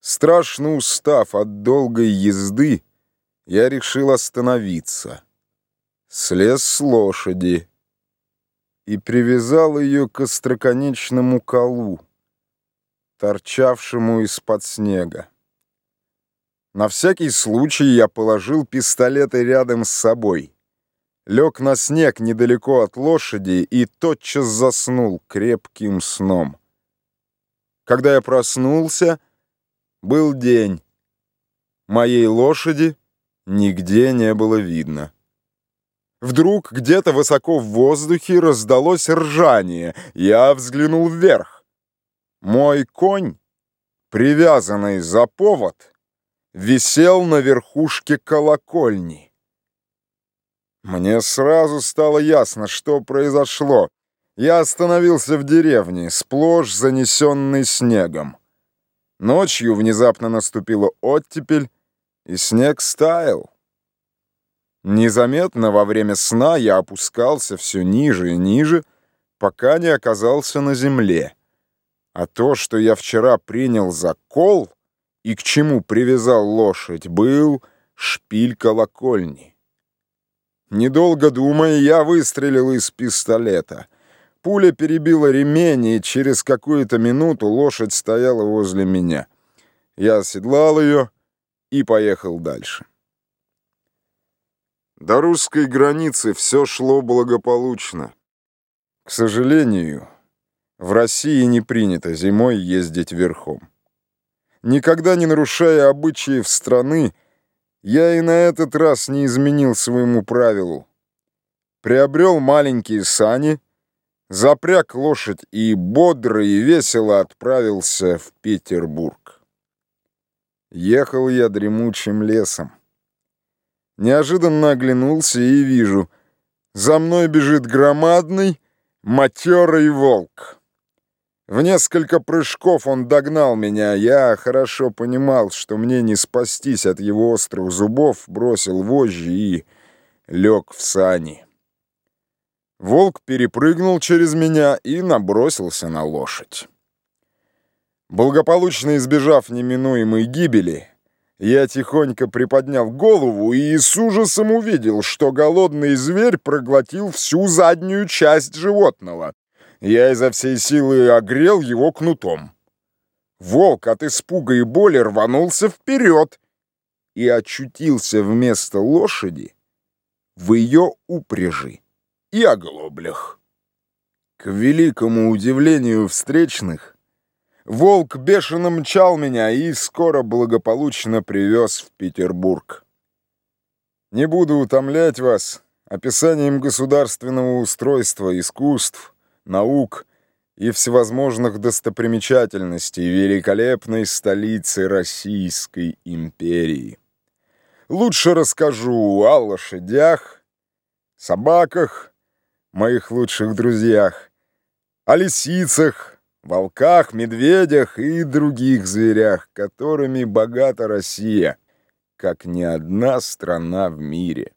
Страшно устав от долгой езды, я решил остановиться. Слез с лошади и привязал ее к остроконечному колу, торчавшему из-под снега. На всякий случай я положил пистолеты рядом с собой, лег на снег недалеко от лошади и тотчас заснул крепким сном. Когда я проснулся, был день. Моей лошади нигде не было видно. Вдруг где-то высоко в воздухе раздалось ржание. Я взглянул вверх. Мой конь, привязанный за повод, висел на верхушке колокольни. Мне сразу стало ясно, что произошло. Я остановился в деревне, сплошь занесенной снегом. Ночью внезапно наступила оттепель, и снег стаял. Незаметно во время сна я опускался все ниже и ниже, пока не оказался на земле. А то, что я вчера принял за кол и к чему привязал лошадь, был шпиль колокольни. Недолго думая, я выстрелил из пистолета — Пуля перебила ремень, и через какую-то минуту лошадь стояла возле меня. Я оседлал ее и поехал дальше. До русской границы все шло благополучно. К сожалению, в России не принято зимой ездить верхом. Никогда не нарушая обычаев страны, я и на этот раз не изменил своему правилу. Приобрел маленькие сани — запряг лошадь и бодро и весело отправился в Петербург. Ехал я дремучим лесом. Неожиданно оглянулся и вижу, за мной бежит громадный, матерый волк. В несколько прыжков он догнал меня. Я хорошо понимал, что мне не спастись от его острых зубов, бросил вожжи и лег в сани. Волк перепрыгнул через меня и набросился на лошадь. Благополучно избежав неминуемой гибели, я тихонько приподнял голову и с ужасом увидел, что голодный зверь проглотил всю заднюю часть животного. Я изо всей силы огрел его кнутом. Волк от испуга и боли рванулся вперед и очутился вместо лошади в ее упряжи и оглоблях. К великому удивлению встречных, волк бешено мчал меня и скоро благополучно привез в Петербург. Не буду утомлять вас описанием государственного устройства, искусств, наук и всевозможных достопримечательностей великолепной столицы Российской империи. Лучше расскажу о лошадях, собаках, моих лучших друзьях, о лисицах, волках, медведях и других зверях, которыми богата Россия, как ни одна страна в мире.